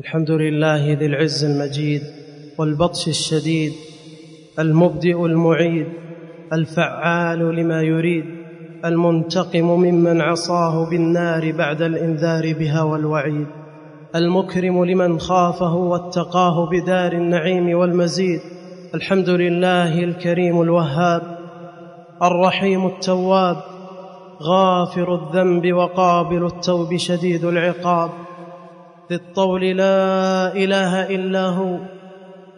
الحمد لله ذي العز المجيد والبطش الشديد المبدئ المعيد الفعال لما يريد المنتقم ممن عصاه بالنار بعد الإنذار بها والوعيد المكرم لمن خافه واتقاه بدار النعيم والمزيد الحمد لله الكريم الوهاب الرحيم التواب غافر الذنب وقابل التوب شديد العقاب ذي الطول لا إله إلا هو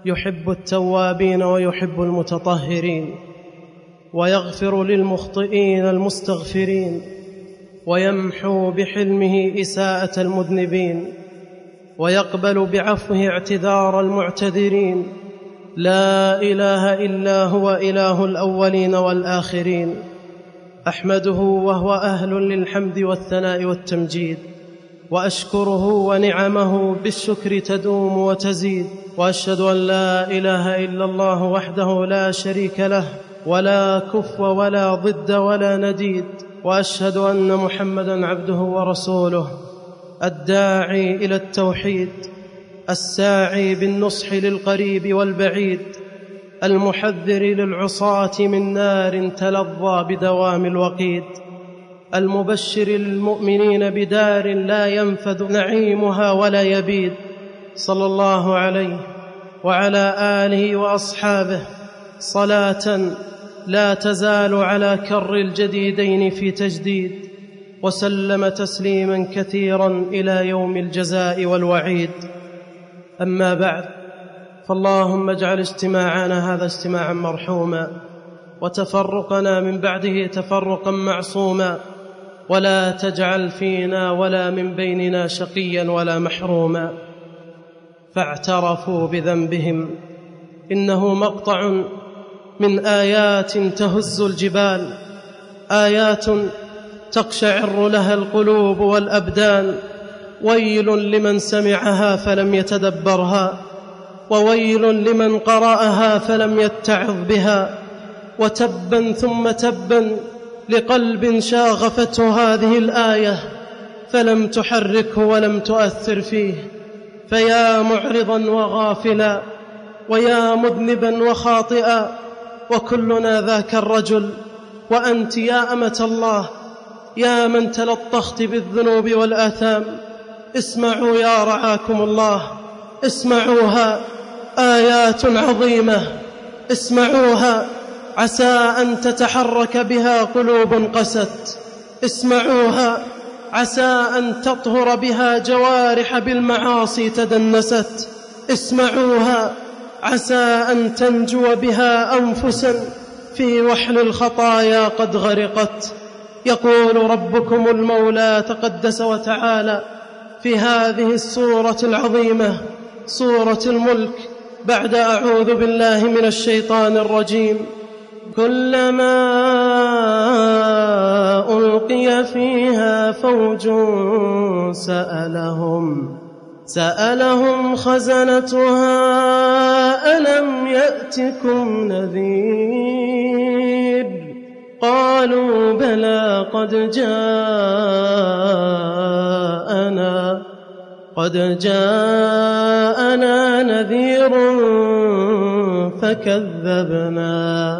يحب التوابين ويحب المتطهرين ويغفر للمخطئين المستغفرين ويمحو بحلمه إساءة المذنبين ويقبل بعفوه اعتذار المعتذرين. لا إله إلا هو إله الأولين والآخرين. أحمده وهو أهل للحمد والثناء والتمجيد. وأشكره ونعمه بالشكر تدوم وتزيد وأشهد أن لا إله إلا الله وحده لا شريك له ولا كف ولا ضد ولا نديد وأشهد أن محمدا عبده ورسوله الداعي إلى التوحيد الساعي بالنصح للقريب والبعيد المحذر للعصاة من نار تلظى بدوام الوقيد. المبشر للمؤمنين بدار لا ينفد نعيمها ولا يبيد. صلى الله عليه وعلى آله وأصحابه. صلاة لا تزال على كر الجديدين في تجديد. وسلم تسليما كثيرا إلى يوم الجزاء والوعيد. أما بعد فاللهم اجعل اجتماعنا هذا اجتماعا مرحوما وتفرقنا من بعده تفرقا معصوما. ولا تجعل فينا ولا من بيننا شقيا ولا محروما. فاعترفوا بذنبهم. إنه مقطع من آيات تهز الجبال. آيات تقشعر لها القلوب والأبدان. ويل لمن سمعها فلم يتدبرها. وويل لمن قرأها فلم يتعظ بها. وتبا ثم تبا لقلب شاغفته هذه الآية فلم تحركه ولم تؤثر فيه. فيا معرضا وغافلا ويا مذنبا وخاطئا وكلنا ذاك الرجل. وأنت يا أمة الله يا من تلطخت بالذنوب والآثام. اسمعوا يا رعاكم الله اسمعوها آيات عظيمة اسمعوها. عسى أن تتحرك بها قلوب قست. اسمعوها عسى أن تطهر بها جوارح بالمعاصي تدنست. اسمعوها عسى أن تنجو بها انفسا في وحل الخطايا قد غرقت. يقول ربكم المولى تقدس وتعالى في هذه السوره العظيمة سوره الملك بعد أعوذ بالله من الشيطان الرجيم. كلما ألقي فيها فوج سألهم سألهم خزنتها ألم يأتكم نذير؟ قالوا بلى قد جاءنا قد جاءنا نذير فكذبنا.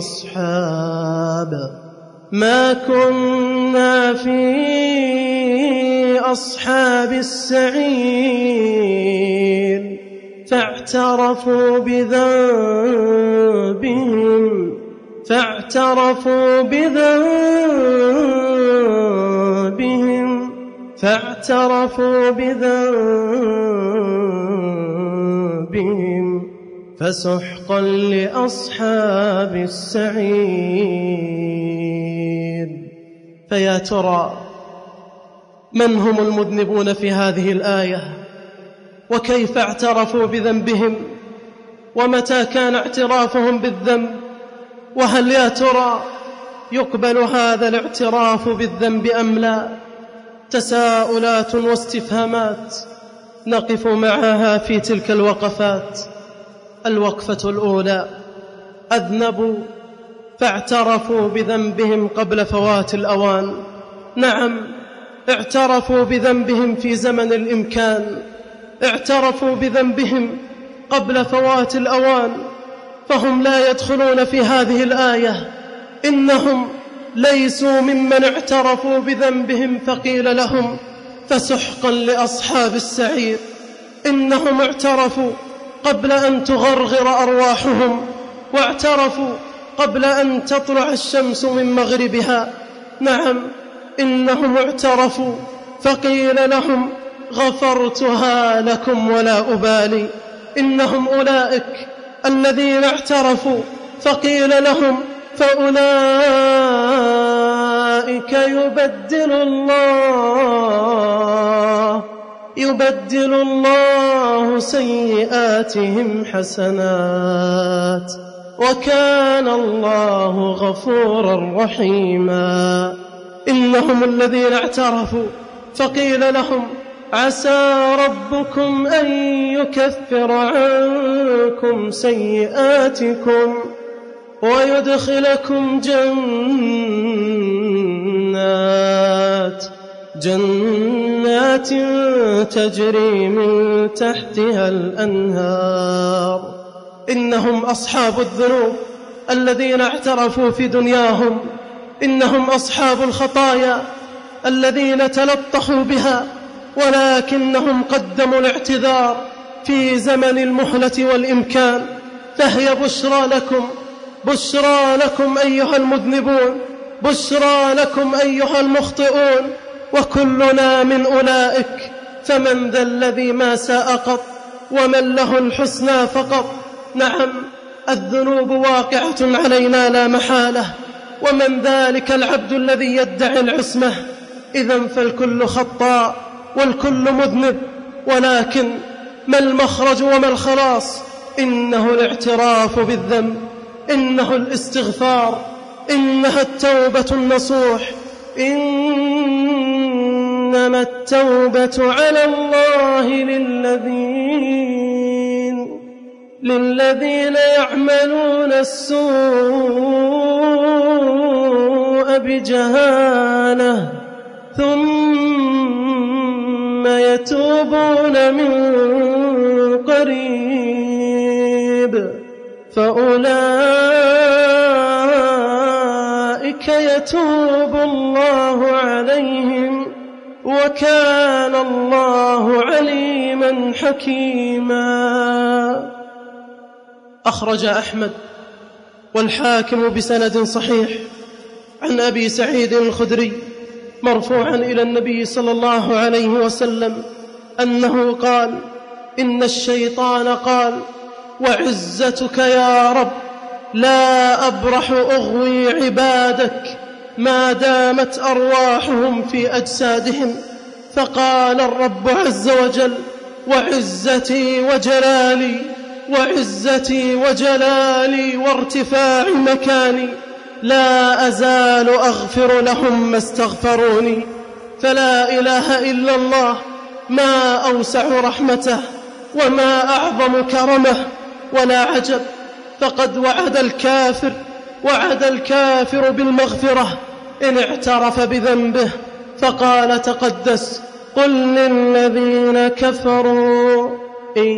أصحاب ما كنا في أصحاب السعير فاعترفوا بذنبهم فاعترفوا بذنبهم فاعترفوا بذنبهم. فسحقا لأصحاب السعير. فيا ترى من هم المذنبون في هذه الآية؟ وكيف اعترفوا بذنبهم؟ ومتى كان اعترافهم بالذنب؟ وهل يا ترى يقبل هذا الاعتراف بالذنب أم لا؟ تساؤلات واستفهامات نقف معها في تلك الوقفات. الوقفة الأولى. أذنبوا فاعترفوا بذنبهم قبل فوات الأوان. نعم اعترفوا بذنبهم في زمن الإمكان. اعترفوا بذنبهم قبل فوات الأوان. فهم لا يدخلون في هذه الآية. إنهم ليسوا ممن اعترفوا بذنبهم فقيل لهم فسحقا لأصحاب السعير. إنهم اعترفوا قبل أن تغرغر أرواحهم واعترفوا قبل أن تطلع الشمس من مغربها. نعم إنهم اعترفوا فقيل لهم غفرتها لكم ولا أبالي. إنهم أولئك الذين اعترفوا. فقيل لهم فأولئك يبدل الله يبدل الله سيئاتهم حسنات وكان الله غفورا رحيما. إنهم الذين اعترفوا فقيل لهم عسى ربكم أن يكفر عنكم سيئاتكم ويدخلكم جنات. جنات تجري من تحتها الأنهار. إنهم أصحاب الذنوب الذين اعترفوا في دنياهم. إنهم أصحاب الخطايا الذين تلطخوا بها. ولكنهم قدموا الاعتذار في زمن المهلة والإمكان. فهي بشرى لكم. بشرى لكم أيها المذنبون. بشرى لكم أيها المخطئون. وكلنا من أولئك فمن ذا الذي ما ساء قط ومن له الحسنى فقط. نعم الذنوب واقعة علينا لا محالة ومن ذلك العبد الذي يدعي العصمة. إذا فالكل خطاء والكل مذنب ولكن ما المخرج وما الخلاص؟ إنه الاعتراف بالذنب إنه الاستغفار إنها التوبة النصوح. إنما التوبة على الله للذين للذين يعملون السوء بجهالة ثم يتوبون من قريب فأولئك يتوب الله عليهم وكان الله عليما حكيما. أخرج أحمد والحاكم بسند صحيح عن أبي سعيد الخدري مرفوعا إلى النبي صلى الله عليه وسلم أنه قال إن الشيطان قال وعزتك يا رب لا أبرح أغوي عبادك. ما دامت أرواحهم في أجسادهم فقال الرب عز وجل وعزتي وجلالي وعزتي وجلالي وارتفاع مكاني لا أزال أغفر لهم ما استغفروني فلا إله إلا الله ما أوسع رحمته وما أعظم كرمه ولا عجب فقد وعد الكافر وعد الكافر بالمغفرة. إن اعترف بذنبه فقال تقدس. قل للذين كفروا إن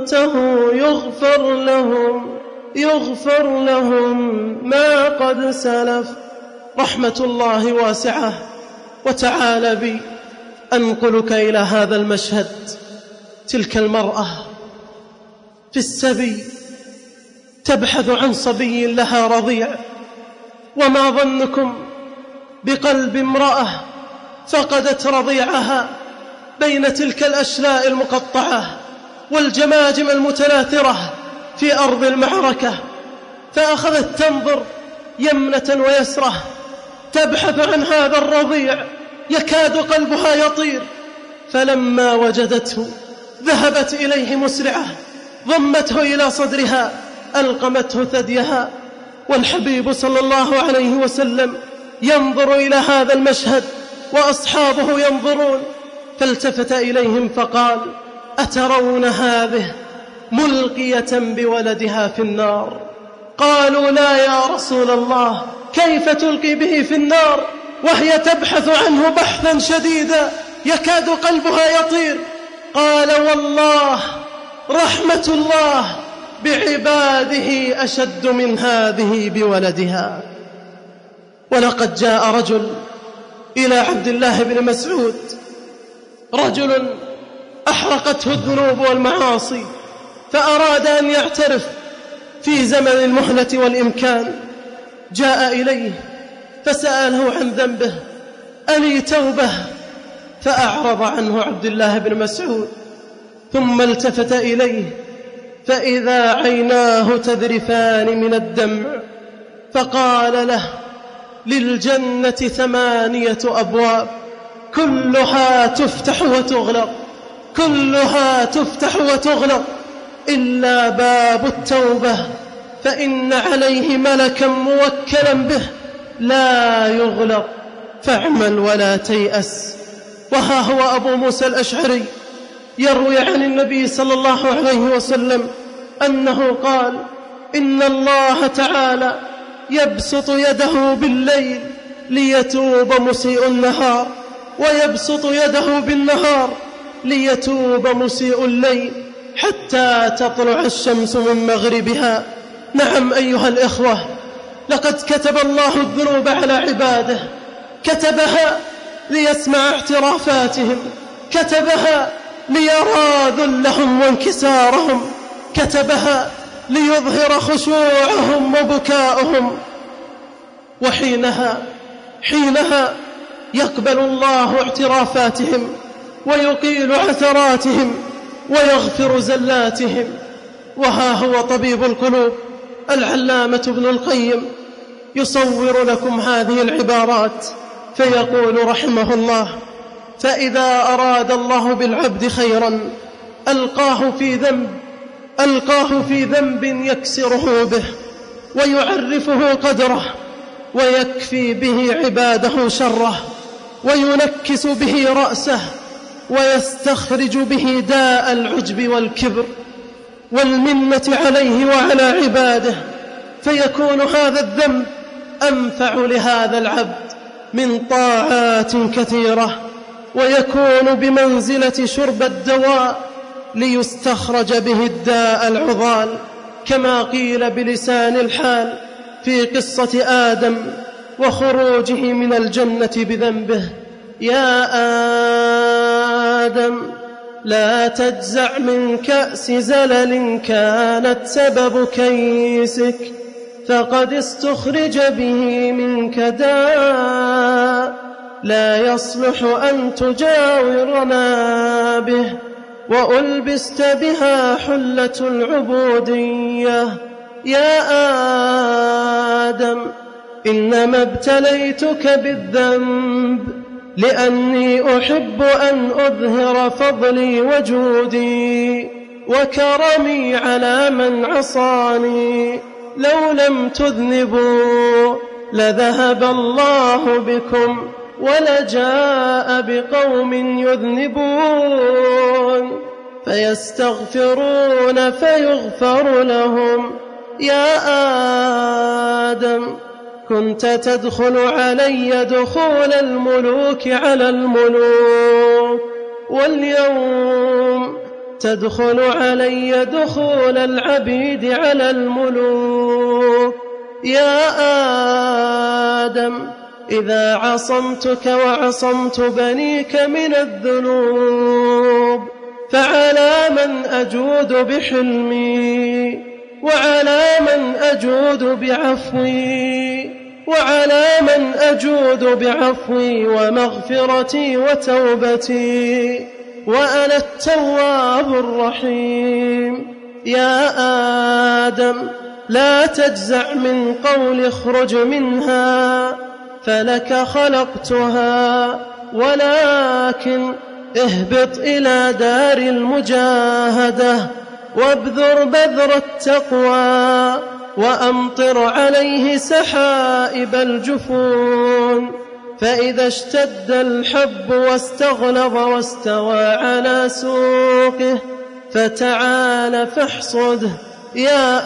ينتهوا يغفر لهم يغفر لهم ما قد سلف. رحمة الله واسعة. وتعالى بي أنقلك إلى هذا المشهد. تلك المرأة في السبي. تبحث عن صبي لها رضيع. وما ظنكم بقلب امرأة فقدت رضيعها بين تلك الأشلاء المقطعة والجماجم المتناثرة في أرض المعركة. فأخذت تنظر يمنة ويسرة تبحث عن هذا الرضيع. يكاد قلبها يطير. فلما وجدته ذهبت إليه مسرعة ضمته إلى صدرها. ألقمته ثديها والحبيب صلى الله عليه وسلم ينظر إلى هذا المشهد وأصحابه ينظرون فالتفت إليهم فقال أترون هذه ملقية بولدها في النار؟ قالوا لا يا رسول الله كيف تلقي به في النار؟ وهي تبحث عنه بحثا شديدا يكاد قلبها يطير. قال والله رحمة الله بعباده أشد من هذه بولدها. ولقد جاء رجل إلى عبد الله بن مسعود رجل أحرقته الذنوب والمعاصي فأراد أن يعترف في زمن المهلة والإمكان. جاء إليه فسأله عن ذنبه ألي توبة فأعرض عنه عبد الله بن مسعود ثم التفت إليه فإذا عيناه تذرفان من الدمع فقال له للجنة ثمانية أبواب كلها تفتح وتغلق كلها تفتح وتغلق إلا باب التوبة فإن عليه ملكا موكلا به لا يغلق. فاعمل ولا تيأس. وها هو أبو موسى الأشعري. يروي عن النبي صلى الله عليه وسلم أنه قال إن الله تعالى يبسط يده بالليل ليتوب مسيء النهار ويبسط يده بالنهار ليتوب مسيء الليل حتى تطلع الشمس من مغربها. نعم أيها الإخوة لقد كتب الله الذنوب على عباده. كتبها ليسمع اعترافاتهم. كتبها ليرى ذلهم وانكسارهم كتبها ليظهر خشوعهم وبكاؤهم. وحينها حينها يقبل الله اعترافاتهم ويقيل عثراتهم ويغفر زلاتهم. وها هو طبيب القلوب العلامة ابن القيم يصور لكم هذه العبارات فيقول رحمه الله فإذا أراد الله بالعبد خيرا ألقاه في ذنب ألقاه في ذنب يكسره به ويعرفه قدره ويكفي به عباده شره وينكس به رأسه ويستخرج به داء العجب والكبر والمنة عليه وعلى عباده فيكون هذا الذنب أنفع لهذا العبد من طاعات كثيرة. ويكون بمنزلة شرب الدواء ليستخرج به الداء العضال كما قيل بلسان الحال في قصة آدم وخروجه من الجنة بذنبه. يا آدم لا تجزع من كأس زلل كانت سبب كيسك فقد استخرج به منك داء لا يصلح أن تجاورنا به وألبست بها حلة العبودية. يا آدم إنما ابتليتك بالذنب لأني أحب أن أظهر فضلي وجودي وكرمي على من عصاني. لو لم تذنبوا لذهب الله بكم. ولجاء بقوم يذنبون فيستغفرون فيغفر لهم. يا آدم كنت تدخل علي دخول الملوك على الملوك واليوم تدخل علي دخول العبيد على الملوك. يا آدم إذا عصمتك وعصمت بنيك من الذنوب فعلى من أجود بحلمي وعلى من أجود بعفوي وعلى من أجود بعفوي ومغفرتي وتوبتي وأنا التواب الرحيم. يا آدم لا تجزع من قول اخرج منها. فلك خلقتها ولكن اهبط إلى دار المجاهدة وابذر بذر التقوى وأمطر عليه سحائب الجفون. فإذا اشتد الحب واستغلظ واستوى على سوقه فتعال فاحصده يا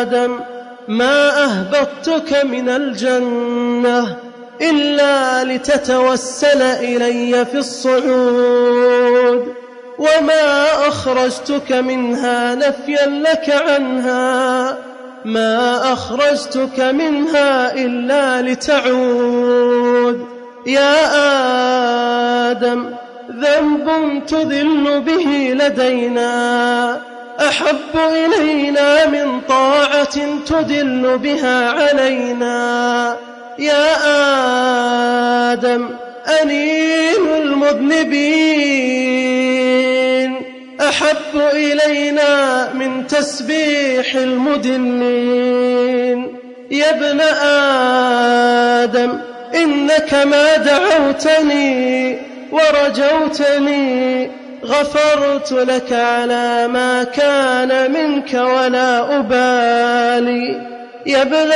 آدم. ما أهبطتك من الجنة إلا لتتوسل إلي في الصعود وما أخرجتك منها نفيا لك عنها ما أخرجتك منها إلا لتعود يا آدم ذنب تذل به لدينا أحب إلينا من طاعة تدل بها علينا. يا آدم أنين المذنبين. أحب إلينا من تسبيح المدنين. يا ابن آدم إنك ما دعوتني ورجوتني غفرت لك على ما كان منك ولا أبالي. يا ابن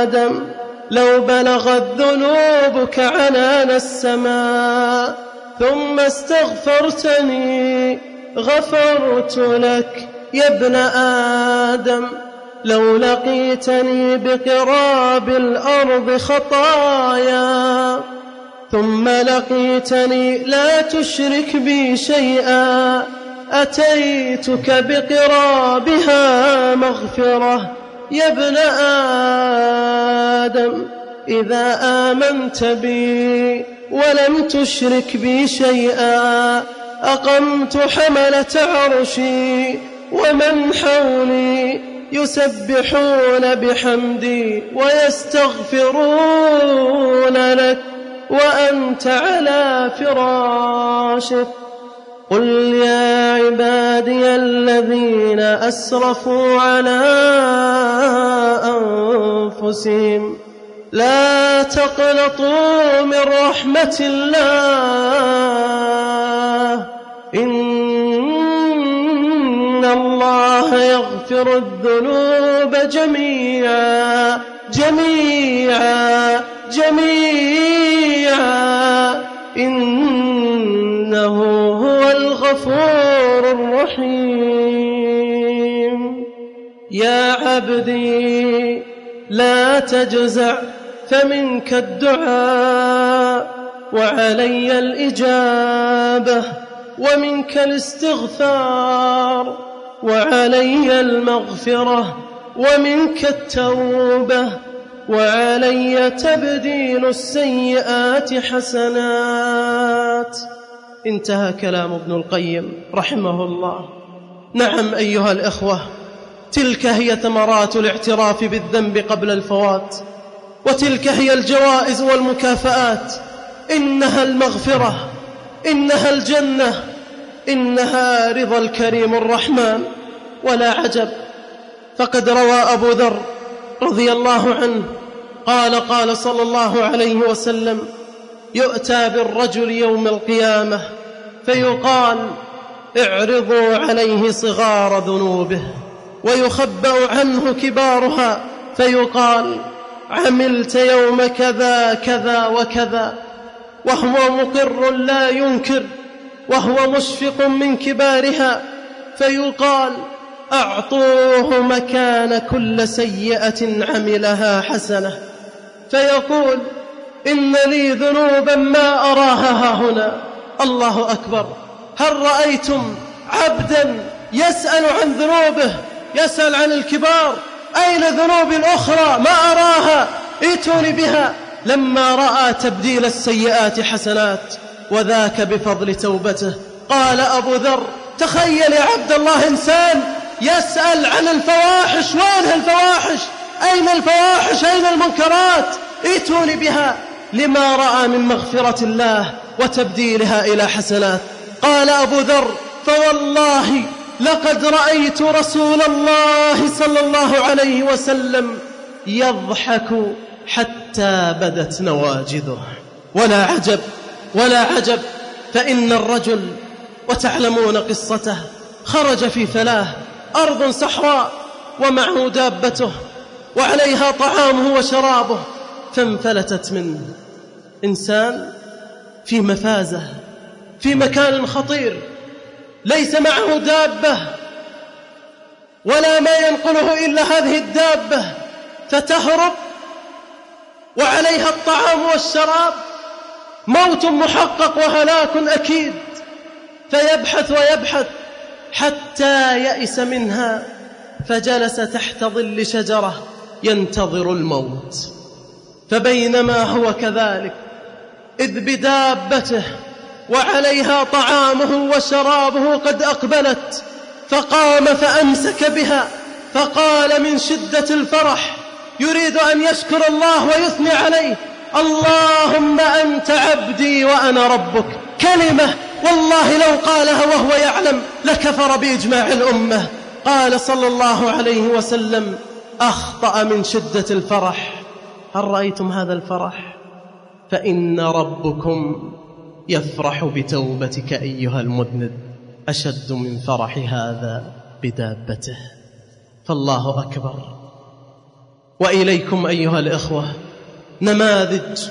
آدم لو بلغت ذنوبك عنان السماء ثم استغفرتني غفرت لك. يا ابن آدم لو لقيتني بقراب الأرض خطايا ثم لقيتني لا تشرك بي شيئا. أتيتك بقرابها مغفرة. يا ابن آدم إذا آمنت بي ولم تشرك بي شيئا. أقمت حملة عرشي ومن حولي يسبحون بحمدي ويستغفرون لك. وأنت على فراشك. قل يا عبادي الذين أسرفوا على أنفسهم لا تقنطوا من رحمة الله. إن الله يغفر الذنوب جميعا جميعا جميعا. إنه هو الغفور الرحيم. يا عبدي لا تجزع فمنك الدعاء وعلي الإجابة ومنك الاستغفار وعلي المغفرة ومنك التوبة. وعلي تبديل السيئات حسنات. انتهى كلام ابن القيم رحمه الله. نعم أيها الإخوة تلك هي ثمرات الاعتراف بالذنب قبل الفوات وتلك هي الجوائز والمكافآت. إنها المغفرة إنها الجنة إنها رضا الكريم الرحمن. ولا عجب فقد روى أبو ذر رضي الله عنه قال قال صلى الله عليه وسلم يؤتى بالرجل يوم القيامة فيقال اعرضوا عليه صغار ذنوبه ويخبأ عنه كبارها فيقال عملت يوم كذا كذا وكذا وهو مقر لا ينكر وهو مشفق من كبارها فيقال أعطوه مكان كل سيئة عملها حسنة. فيقول إن لي ذنوبا ما أراها هنا. الله أكبر. هل رأيتم عبدا يسأل عن ذنوبه؟ يسأل عن الكبار. أين ذنوبي الأخرى ما أراها؟ ائتوني بها. لما رأى تبديل السيئات حسنات وذاك بفضل توبته قال أبو ذر تخيل يا عبد الله إنسان يسأل عن الفواحش. وين الفواحش؟ أين الفواحش؟ أين المنكرات؟ ائتوني بها لما رأى من مغفرة الله وتبديلها إلى حسنات قال أبو ذر فوالله لقد رأيت رسول الله صلى الله عليه وسلم يضحك حتى بدت نواجذه. ولا عجب ولا عجب فإن الرجل وتعلمون قصته خرج في فلاه أرض صحراء ومعه دابته وعليها طعامه وشرابه فانفلتت منه إنسان في مفازة في مكان خطير ليس معه دابة ولا ما ينقله إلا هذه الدابة فتهرب وعليها الطعام والشراب موت محقق وهلاك أكيد فيبحث ويبحث حتى يئس منها فجلس تحت ظل شجرة. ينتظر الموت. فبينما هو كذلك إذ بدابته وعليها طعامه وشرابه قد أقبلت فقام فأمسك بها فقال من شدة الفرح يريد أن يشكر الله ويثني عليه اللهم أنت عبدي وأنا ربك. كلمة والله لو قالها وهو يعلم لكفر بإجماع الأمة. قال صلى الله عليه وسلم أخطأ من شدة الفرح. هل رأيتم هذا الفرح؟ فإن ربكم يفرح بتوبتك أيها المذنب. أشد من فرح هذا بدابته. فالله أكبر. وإليكم أيها الإخوة نماذج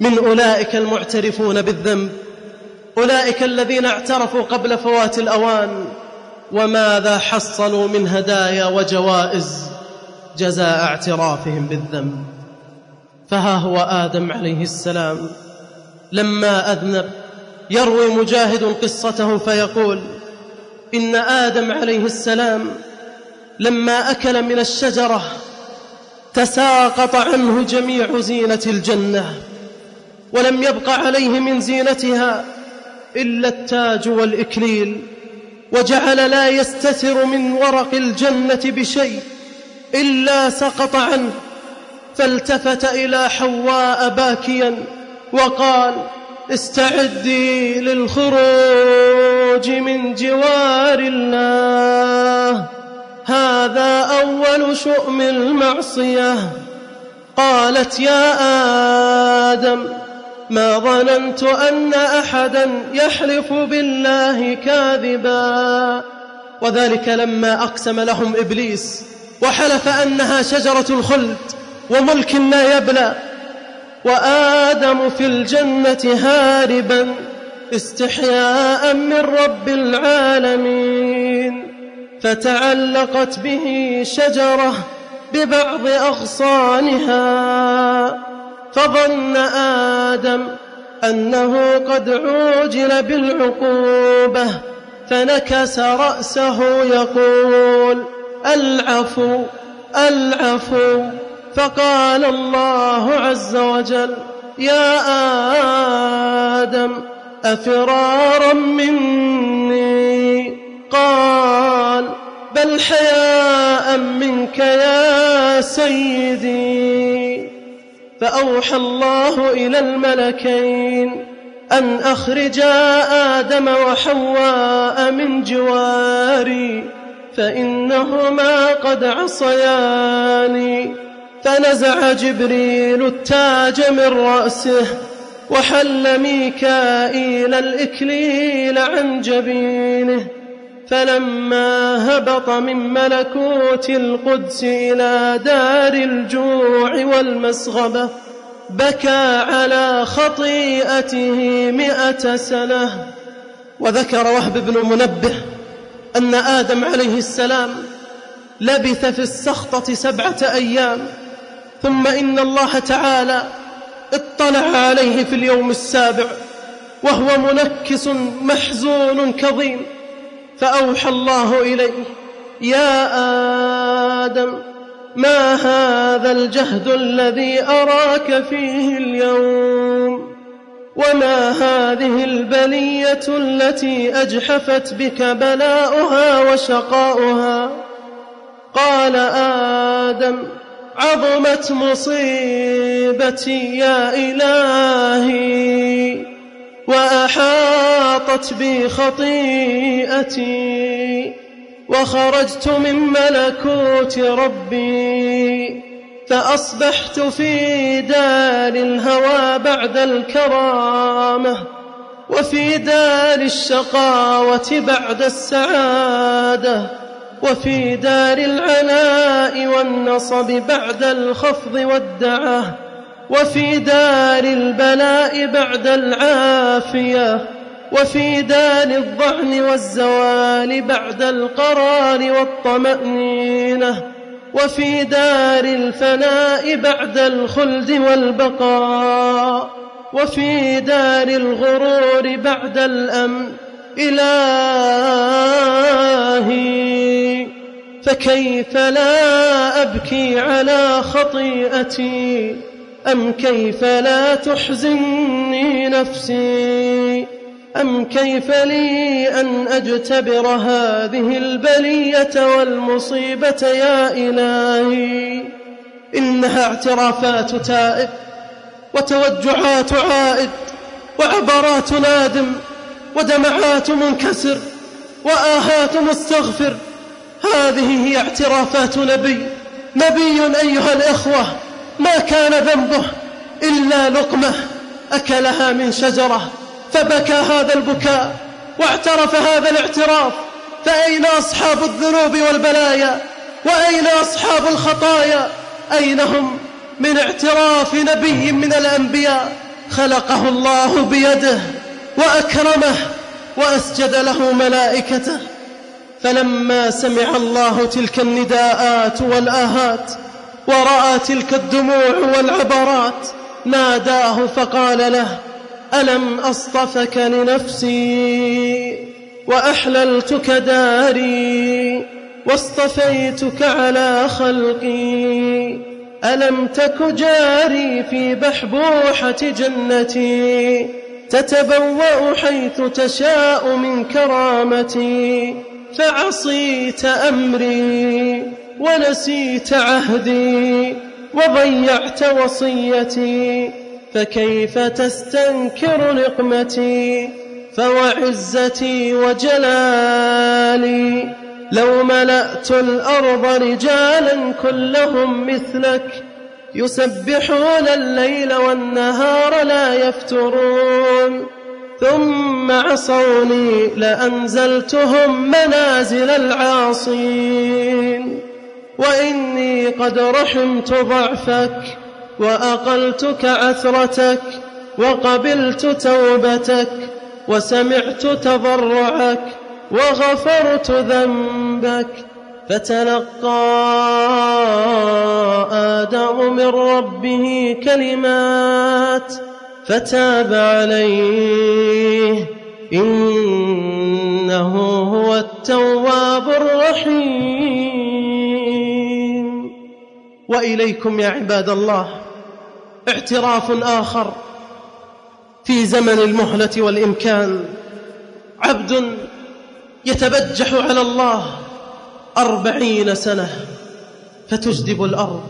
من أولئك المعترفون بالذنب. أولئك الذين اعترفوا قبل فوات الأوان. وماذا حصلوا من هدايا وجوائز جزاء اعترافهم بالذنب. فها هو آدم عليه السلام. لما أذنب يروي مجاهد قصته فيقول إن آدم عليه السلام لما أكل من الشجرة تساقط عنه جميع زينة الجنة ولم يبق عليه من زينتها إلا التاج والإكليل وجعل لا يستتر من ورق الجنة بشيء. إلا سقط عنه فالتفت إلى حواء باكيا وقال استعدي للخروج من جوار الله هذا أول شؤم المعصية. قالت يا آدم ما ظننت أن أحدا يحلف بالله كاذبا. وذلك لما أقسم لهم إبليس وحلف أنها شجرة الخلد وملك لا يبلى وآدم في الجنة هاربا استحياء من رب العالمين. فتعلقت به شجرة ببعض أغصانها فظن آدم أنه قد عوجل بالعقوبة فنكس رأسه يقول العفو العفو. فقال الله عز وجل يا آدم أفرارا مني؟ قال بل حياء منك يا سيدي. فأوحى الله إلى الملكين أن أخرجا آدم وحواء من جواري فإنهما قد عصياني. فنزع جبريل التاج من رأسه وحل ميكائيل الإكليل عن جبينه. فلما هبط من ملكوت القدس إلى دار الجوع والمسغبة بكى على خطيئته مئة سنة. وذكر وهب بن منبه أن آدم عليه السلام لبث في السخطة سبعة أيام ثم إن الله تعالى اطلع عليه في اليوم السابع وهو منكس محزون كظيم فأوحى الله إليه يا آدم ما هذا الجهد الذي أراك فيه اليوم؟ وما هذه البلية التي أجحفت بك بلاؤها وشقاؤها؟ قال آدم عظمت مصيبتي يا إلهي وأحاطت بي خطيئتي وخرجت من ملكوت ربي فأصبحت في دار الهوى بعد الكرامة وفي دار الشقاوة بعد السعادة وفي دار العناء والنصب بعد الخفض والدعة وفي دار البلاء بعد العافية وفي دار الظعن والزوال بعد القرار والطمأنينة. وفي دار الفناء بعد الخلد والبقاء وفي دار الغرور بعد الأمن إلهي. فكيف لا أبكي على خطيئتي؟ أم كيف لا تحزني نفسي؟ أم كيف لي أن أجتبر هذه البلية والمصيبة يا إلهي؟ إنها اعترافات تائب وتوجعات عائد وعبرات نادم ودمعات منكسر وآهات مستغفر. هذه هي اعترافات نبي. نبي أيها الإخوة ما كان ذنبه إلا لقمة أكلها من شجرة. فبكى هذا البكاء واعترف هذا الاعتراف. فأين أصحاب الذنوب والبلايا؟ وأين أصحاب الخطايا؟ أين هم من اعتراف نبي من الأنبياء؟ خلقه الله بيده وأكرمه وأسجد له ملائكته. فلما سمع الله تلك النداءات والآهات ورأى تلك الدموع والعبرات ناداه فقال له ألم أصطفك لنفسي وأحللتك داري واصطفيتك على خلقي ألم تك جاري في بحبوحة جنتي تتبوأ حيث تشاء من كرامتي فعصيت أمري ونسيت عهدي وضيعت وصيتي فكيف تستنكر نقمتي؟ فوعزتي وجلالي. لو ملأت الأرض رجالا كلهم مثلك يسبحون الليل والنهار لا يفترون. ثم عصوني لأنزلتهم منازل العاصين. وإني قد رحمت ضعفك وأقلتك عثرتك وقبلت توبتك وسمعت تضرعك وغفرت ذنبك فتلقى آدم من ربه كلمات فتاب عليه. إنه هو التواب الرحيم. وإليكم يا عباد الله. اعتراف آخر في زمن المهلة والإمكان. عبد يتبجح على الله أربعين سنة فتجدب الأرض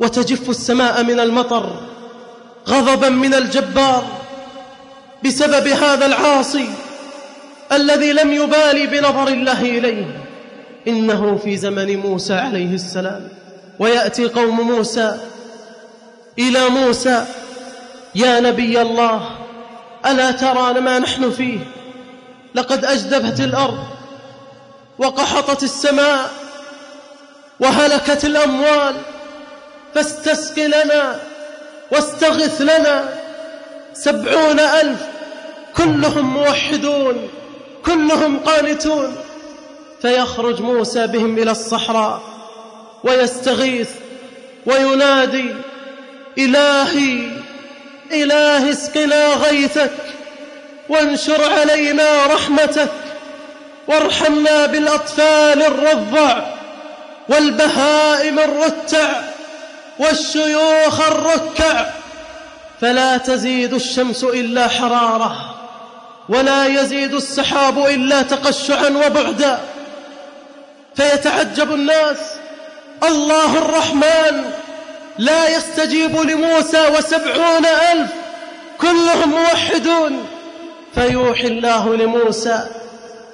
وتجف السماء من المطر غضبا من الجبار بسبب هذا العاصي الذي لم يبالي بنظر الله إليه. إنه في زمن موسى عليه السلام. ويأتي قوم موسى إلى موسى يا نبي الله ألا ترى ما نحن فيه؟ لقد أجدبت الأرض وقحطت السماء وهلكت الأموال فاستسق لنا واستغث لنا سبعون ألف كلهم موحدون كلهم قانتون. فيخرج موسى بهم إلى الصحراء ويستغيث وينادي إلهي إله اسقنا غيثك وانشر علينا رحمتك وارحمنا بالأطفال الرضع والبهائم الرتع والشيوخ الركع. فلا تزيد الشمس إلا حرارة ولا يزيد السحاب إلا تقشعا وبعدا. فيتعجب الناس الله الرحمن لا يستجيب لموسى وسبعون ألف كلهم موحدون. فيوحي الله لموسى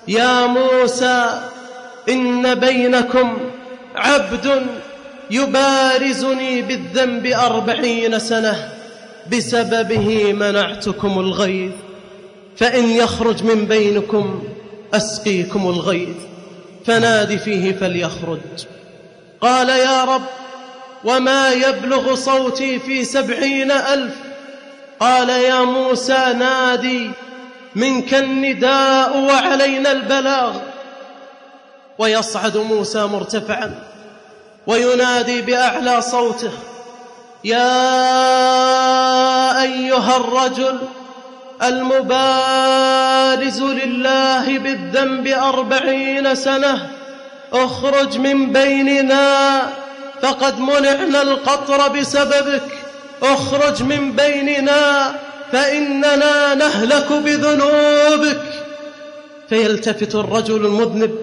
يا موسى إن بينكم عبد يبارزني بالذنب أربعين سنة بسببه منعتكم الغيث فإن يخرج من بينكم أسقيكم الغيث فنادي فيه فليخرج. قال يا رب وما يبلغ صوتي في سبعين ألف. قال يا موسى نادي منك النداء وعلينا البلاغ. ويصعد موسى مرتفعا وينادي بأعلى صوته يا أيها الرجل المبارز لله بالذنب أربعين سنة اخرج من بيننا فقد منعنا القطر بسببك. اخرج من بيننا فإننا نهلك بذنوبك. فيلتفت الرجل المذنب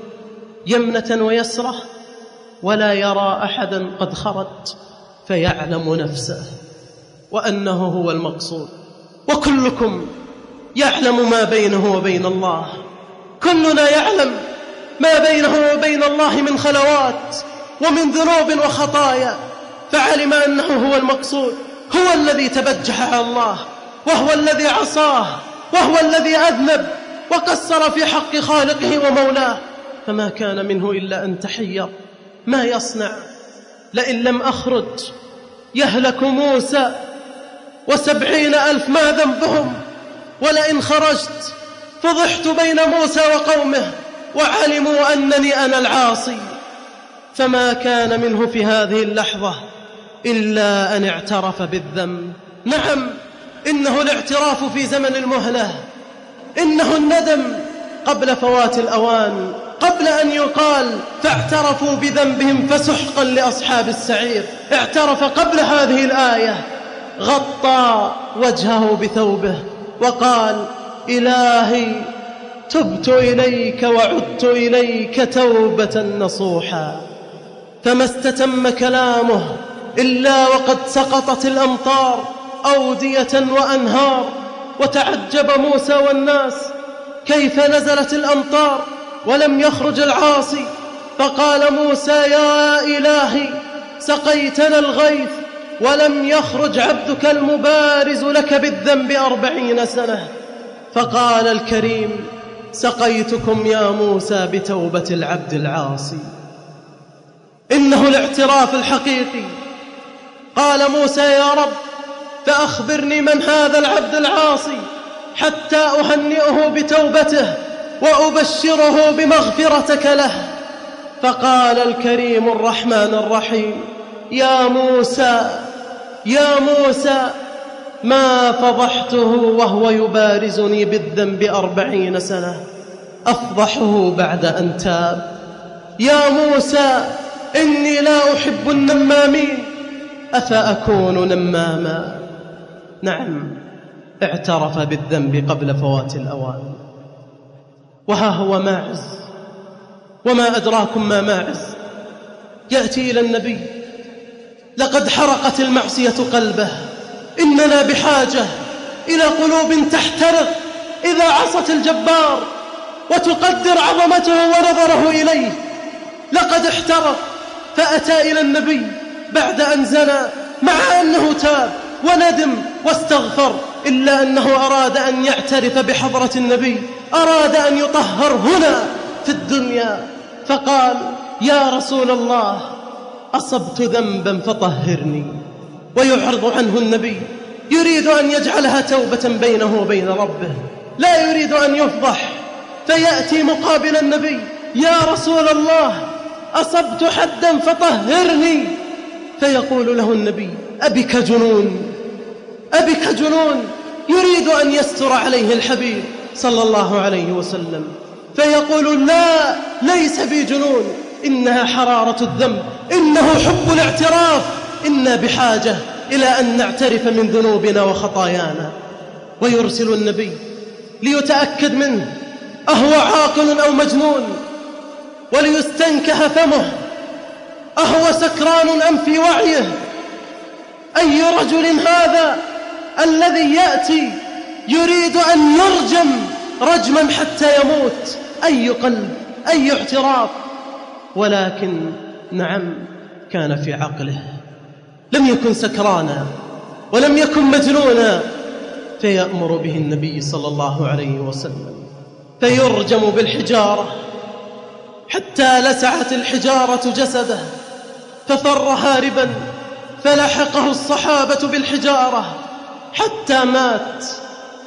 يمنة ويسرة ولا يرى أحدا قد خرج فيعلم نفسه وأنه هو المقصود. وكلكم يعلم ما بينه وبين الله. كلنا يعلم ما بينه وبين الله من خلوات. ومن ذنوب وخطايا فعلم أنه هو المقصود هو الذي تبجح على الله وهو الذي عصاه وهو الذي أذنب وقصر في حق خالقه ومولاه. فما كان منه إلا أن تحير. ما يصنع؟ لئن لم أخرج يهلك موسى وسبعين ألف ما ذنبهم؟ ولئن خرجت فضحت بين موسى وقومه وعلموا أنني أنا العاصي. فما كان منه في هذه اللحظة إلا أن اعترف بالذنب. نعم إنه الاعتراف في زمن المهلة إنه الندم قبل فوات الأوان قبل أن يقال فاعترفوا بذنبهم فسحقا لأصحاب السعير. اعترف قبل هذه الآية. غطى وجهه بثوبه وقال إلهي تبت إليك وعدت إليك توبة نصوحا. فما استتم كلامه إلا وقد سقطت الأمطار أودية وأنهار وتعجب موسى والناس كيف نزلت الأمطار ولم يخرج العاصي؟ فقال موسى يا إلهي سقيتنا الغيث ولم يخرج عبدك المبارز لك بالذنب أربعين سنة. فقال الكريم سقيتكم يا موسى بتوبة العبد العاصي. إنه الاعتراف الحقيقي. قال موسى يا رب فأخبرني من هذا العبد العاصي حتى أهنئه بتوبته وأبشره بمغفرتك له. فقال الكريم الرحمن الرحيم يا موسى يا موسى ما فضحته وهو يبارزني بالذنب أربعين سنة. أفضحه بعد أن تاب. يا موسى إني لا أحب النمامين أفأكون نماما؟ نعم اعترف بالذنب قبل فوات الأوان. وها هو ماعز. وما أدراكم ما ماعز. يأتي إلى النبي. لقد حرقت المعصية قلبه. إننا بحاجة إلى قلوب تحترق إذا عصت الجبار وتقدر عظمته ونظره إليه. لقد احترق. فأتى إلى النبي بعد أن زنى مع أنه تاب وندم واستغفر إلا أنه أراد أن يعترف بحضرة النبي أراد أن يطهر هنا في الدنيا. فقال يا رسول الله أصبت ذنبا فطهرني. ويعرض عنه النبي يريد أن يجعلها توبة بينه وبين ربه لا يريد أن يفضح. فيأتي مقابل النبي يا رسول الله أصبت حدا فطهرني. فيقول له النبي أبك جنون أبك جنون يريد أن يستر عليه الحبيب صلى الله عليه وسلم. فيقول لا ليس بي جنون إنها حرارة الذنب إنه حب الاعتراف. إنا بحاجة إلى أن نعترف من ذنوبنا وخطايانا. ويرسل النبي ليتأكد منه أهو عاقل أو مجنون. وليستنكه فمه. أهو سكران أم في وعيه؟ أي رجل هذا الذي يأتي يريد أن يرجم رجما حتى يموت؟ أي قلب أي اعتراف؟ ولكن نعم كان في عقله. لم يكن سكرانا ولم يكن مجنونا. فيأمر به النبي صلى الله عليه وسلم. فيرجم بالحجارة. حتى لسعت الحجارة جسده ففر هاربا فلحقه الصحابة بالحجارة حتى مات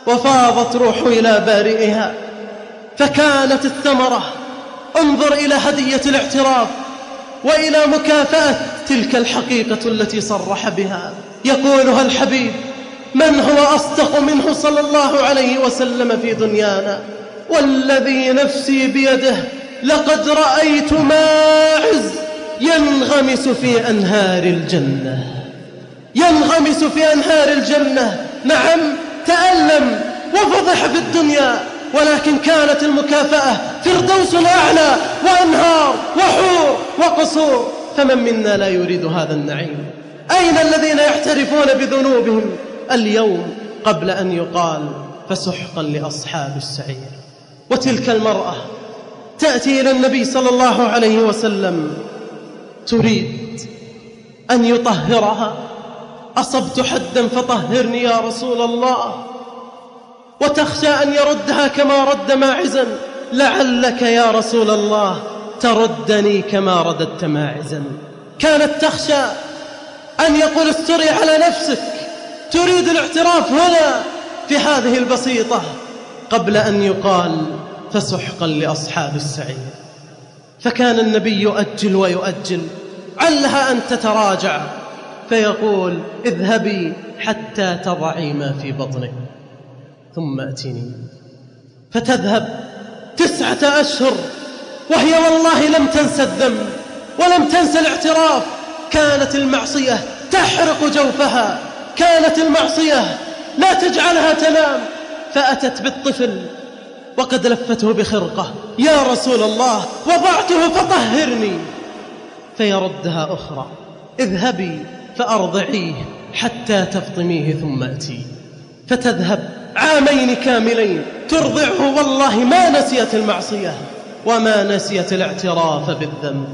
وفاضت روحه إلى بارئها فكانت الثمرة انظر إلى هدية الاعتراف وإلى مكافأة تلك الحقيقة التي صرح بها يقولها الحبيب من هو أصدق منه صلى الله عليه وسلم في دنيانا؟ والذي نفسي بيده لقد رأيت ماعز ينغمس في أنهار الجنة. ينغمس في أنهار الجنة. نعم تألم وفضح في الدنيا ولكن كانت المكافأة فردوس أعلى وأنهار وحور وقصور. فمن منا لا يريد هذا النعيم؟ أين الذين يعترفون بذنوبهم؟ اليوم قبل أن يقال فسحقا لأصحاب السعير. وتلك المرأة تأتي إلى النبي صلى الله عليه وسلم. تريد أن يطهرها؟ أصبت حدا فطهرني يا رسول الله. وتخشى أن يردها كما رد ماعزا. لعلك يا رسول الله تردني كما رددت ماعزا. كانت تخشى أن يقول استري على نفسك. تريد الاعتراف هنا في هذه البسيطة قبل أن يقال فسحقا لأصحاب السعير. فكان النبي يؤجل ويؤجل علها أن تتراجع. فيقول اذهبي حتى تضعي ما في بطنك. ثم أتيني. فتذهب تسعة أشهر وهي والله لم تنس الذنب ولم تنس الاعتراف. كانت المعصية تحرق جوفها كانت المعصية لا تجعلها تنام. فأتت بالطفل وقد لفته بخرقة. يا رسول الله وضعته فطهرني. فيردها أخرى. اذهبي فأرضعيه حتى تفطميه ثم أتي. فتذهب عامين كاملين. ترضعه والله ما نسيت المعصية وما نسيت الاعتراف بالذنب.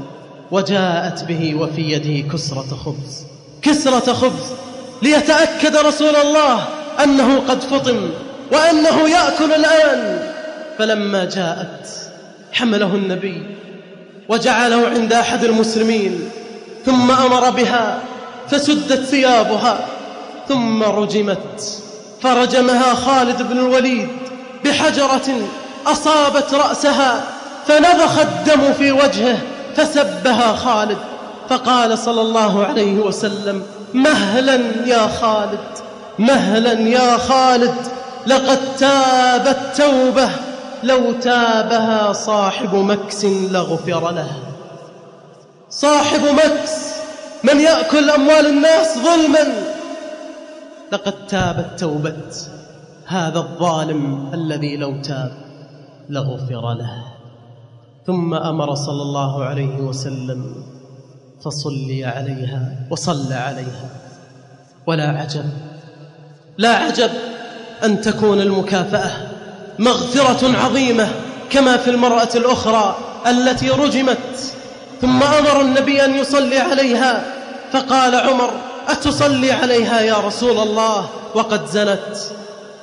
وجاءت به وفي يده كسرة خبز. كسرة خبز. ليتأكد رسول الله أنه قد فطم وأنه يأكل الآن. فلما جاءت حمله النبي وجعله عند أحد المسلمين ثم أمر بها فسدت ثيابها ثم رجمت فرجمها خالد بن الوليد بحجرة أصابت رأسها فنبخ الدم في وجهه فسبها خالد فقال صلى الله عليه وسلم مهلا يا خالد مهلا يا خالد لقد تابت توبة لو تابها صاحب مكس لغفر له. صاحب مكس من يأكل أموال الناس ظلما. لقد تابت توبة هذا الظالم الذي لو تاب لغفر له. ثم أمر صلى الله عليه وسلم فصلي عليها وصلى عليها. ولا عجب لا عجب أن تكون المكافأة. مغفرة عظيمة كما في المرأة الأخرى التي رجمت. ثم أمر النبي أن يصلي عليها فقال عمر أتصلي عليها يا رسول الله؟ وقد زنت.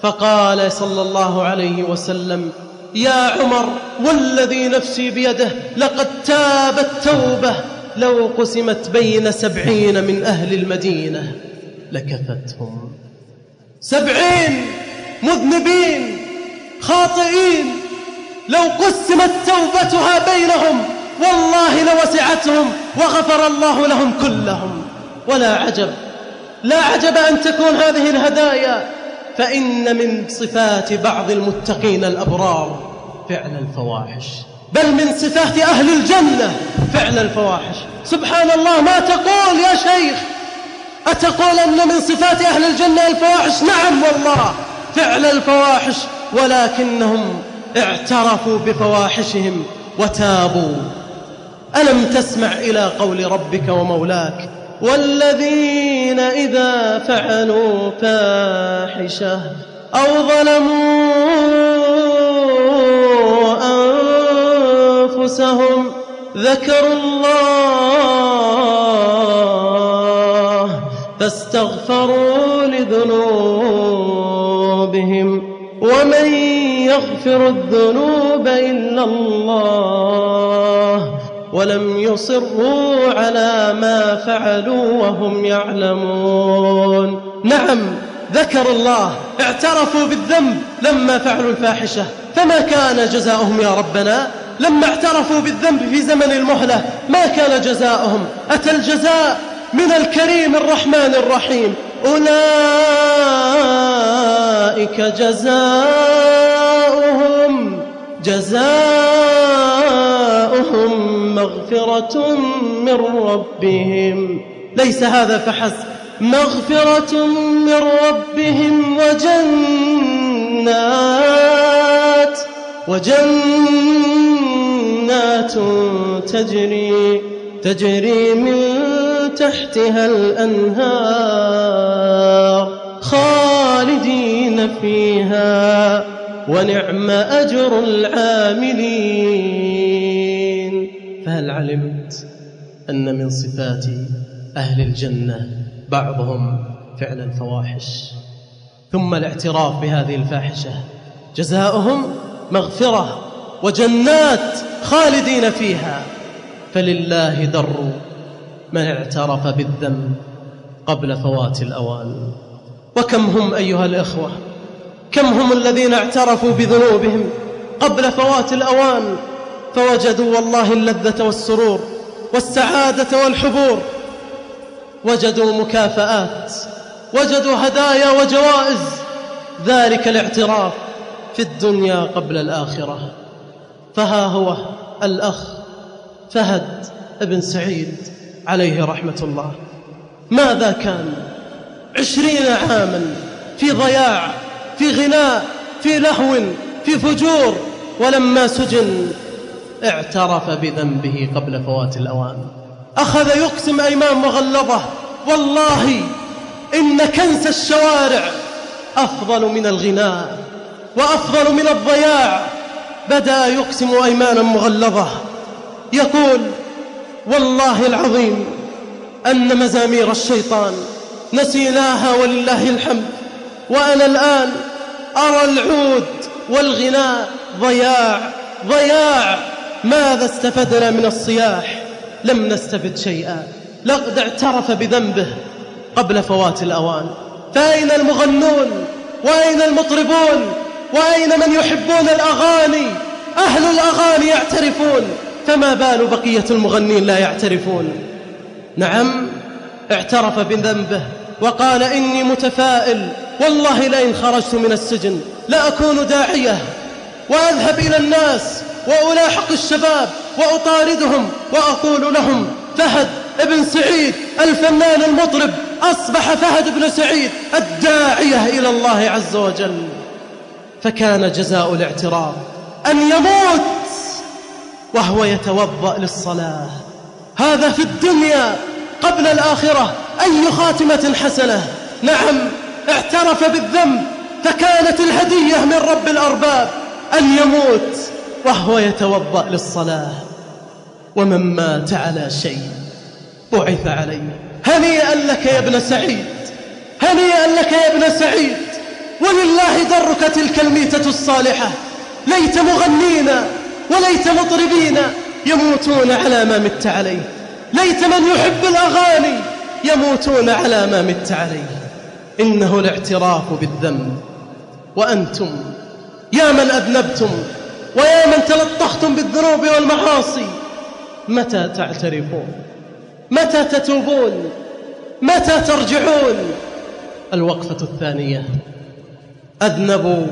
فقال صلى الله عليه وسلم يا عمر والذي نفسي بيده لقد تابت توبة لو قسمت بين سبعين من أهل المدينة لكفتهم. سبعين مذنبين! خاطئين. لو قسمت توبتها بينهم والله لوسعتهم وغفر الله لهم كلهم. ولا عجب لا عجب أن تكون هذه الهدايا. فإن من صفات بعض المتقين الأبرار فعل الفواحش. بل من صفات أهل الجنة فعل الفواحش. سبحان الله ما تقول يا شيخ؟ أتقول أن من صفات أهل الجنة الفواحش؟ نعم والله فعل الفواحش. ولكنهم اعترفوا بفواحشهم وتابوا. ألم تسمع إلى قول ربك ومولاك والذين إذا فعلوا فاحشة أو ظلموا أنفسهم ذكروا الله فاستغفروا لذنوبهم. يغفر الذنوب إلا الله ولم يصروا على ما فعلوا وهم يعلمون. نعم ذكروا الله اعترفوا بالذنب لما فعلوا الفاحشة. فما كان جزاؤهم يا ربنا؟ لما اعترفوا بالذنب في زمن المهلة ما كان جزاؤهم؟ أتى الجزاء من الكريم الرحمن الرحيم. أولئك جزاؤهم جزاؤهم مغفرة من ربهم. ليس هذا فحسب. مغفرة من ربهم وجنات وجنات تجري. تجري من تحتها الأنهار خالدين فيها ونعم أجر العاملين. فهل علمت أن من صفات أهل الجنة بعضهم فعل الفواحش؟ ثم الاعتراف بهذه الفاحشة. جزاؤهم مغفرة وجنات خالدين فيها. فلله در من اعترف بالذنب قبل فوات الأوان. وكم هم أيها الإخوة كم هم الذين اعترفوا بذنوبهم قبل فوات الأوان؟ فوجدوا والله اللذة والسرور والسعادة والحبور. وجدوا مكافآت وجدوا هدايا وجوائز ذلك الاعتراف في الدنيا قبل الآخرة. فها هو الأخ فهد بن سعيد عليه رحمة الله. ماذا كان عشرين عاما في ضياع في غناء في لهو في فجور ولما سجن اعترف بذنبه قبل فوات الأوان. أخذ يقسم أيمان مغلظة. والله إن كنس الشوارع أفضل من الغناء وأفضل من الضياع. بدأ يقسم أيمانا مغلظة. يقول والله العظيم أن مزامير الشيطان نسيناها ولله الحمد وأنا الآن أرى العود والغناء ضياع ضياع ماذا استفدنا من الصياح؟ لم نستفد شيئا لقد اعترف بذنبه قبل فوات الأوان. فأين المغنون؟ وأين المطربون؟ وأين من يحبون الأغاني؟ أهل الأغاني يعترفون. فما بال بقية المغنين لا يعترفون. نعم اعترف بذنبه وقال إني متفائل والله لئن خرجت من السجن لأكون داعية وأذهب إلى الناس وألاحق الشباب وأطاردهم وأقول لهم فهد ابن سعيد الفنان المطرب أصبح فهد بن سعيد الداعية إلى الله عز وجل. فكان جزاء الاعتراف أن يموت وهو يتوضأ للصلاة. هذا في الدنيا قبل الآخرة أي خاتمة حسنة؟ نعم اعترف بالذنب فكانت الهدية من رب الأرباب أن يموت وهو يتوضأ للصلاة. ومن مات على شيء بعث عليه. هنيئا لك يا ابن سعيد هنيئا لك يا ابن سعيد. ولله درك تلك الميتة الصالحة. ليت مغنينا وليت مطربينا يموتون على ما مت عليه. ليت من يحب الأغاني يموتون على ما مت عليه. إنه الاعتراف بالذنب. وأنتم يا من أذنبتم ويا من تلطختم بالذنوب والمعاصي متى تعترفون؟ متى تتوبون؟ متى ترجعون؟ الوقفة الثانية. أذنبوا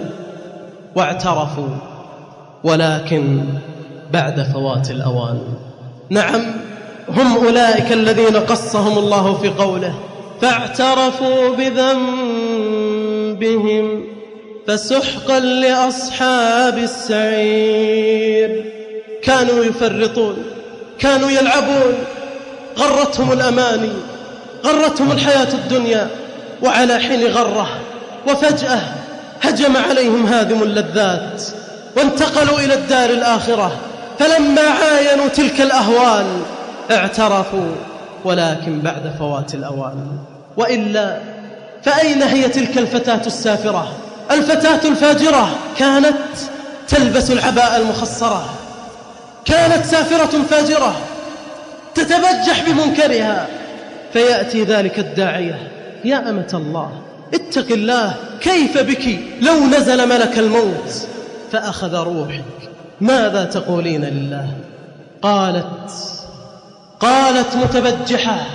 واعترفوا. ولكن بعد فوات الأوان. نعم هم أولئك الذين قصهم الله في قوله فاعترفوا بذنبهم فسحقا لأصحاب السعير. كانوا يفرطون كانوا يلعبون غرتهم الأماني غرتهم الحياة الدنيا وعلى حين غرة وفجأة هجم عليهم هادم اللذات. وانتقلوا إلى الدار الآخرة. فلما عاينوا تلك الأهوال اعترفوا ولكن بعد فوات الأوان. وإلا فأين هي تلك الفتاة السافرة؟ الفتاة الفاجرة كانت تلبس العباءة المخصرة. كانت سافرة فاجرة تتبجح بمنكرها. فيأتي ذلك الداعية يا أمة الله اتق الله كيف بك؟ لو نزل ملك الموت. فأخذ روحك ماذا تقولين لله؟ قالت قالت متبجحة